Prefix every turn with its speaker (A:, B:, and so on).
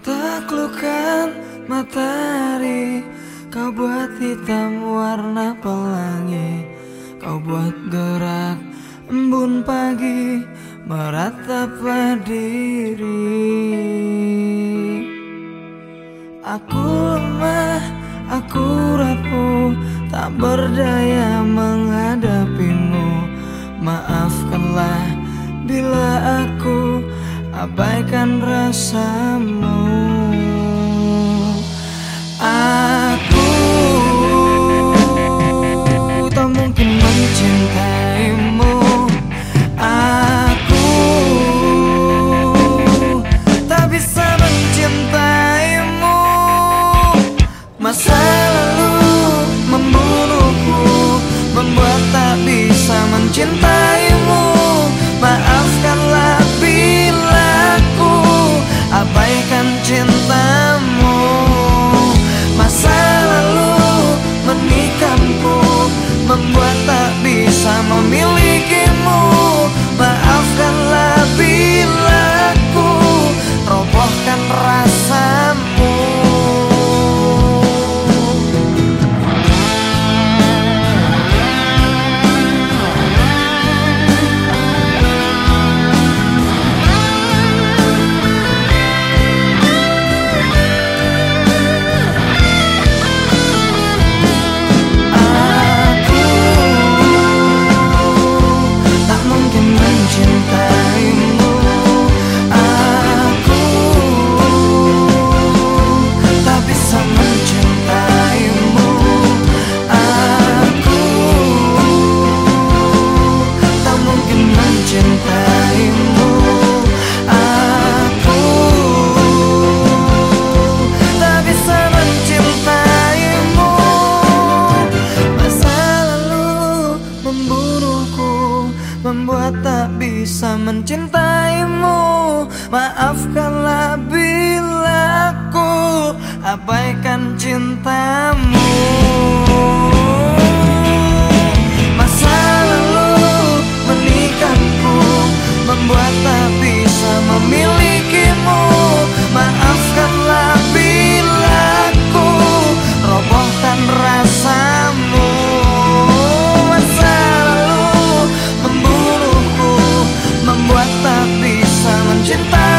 A: Taklukkan matahari Kau buat hitam warna pelangi Kau buat gerak embun pagi Meratap diri. Aku lemah, aku rapuh Tak berdaya menghadapimu. Maafkanlah bila aku abaikan rasamu tak bisa mencintaimu. Maafkanlah bila ku abaikan cintamu cinta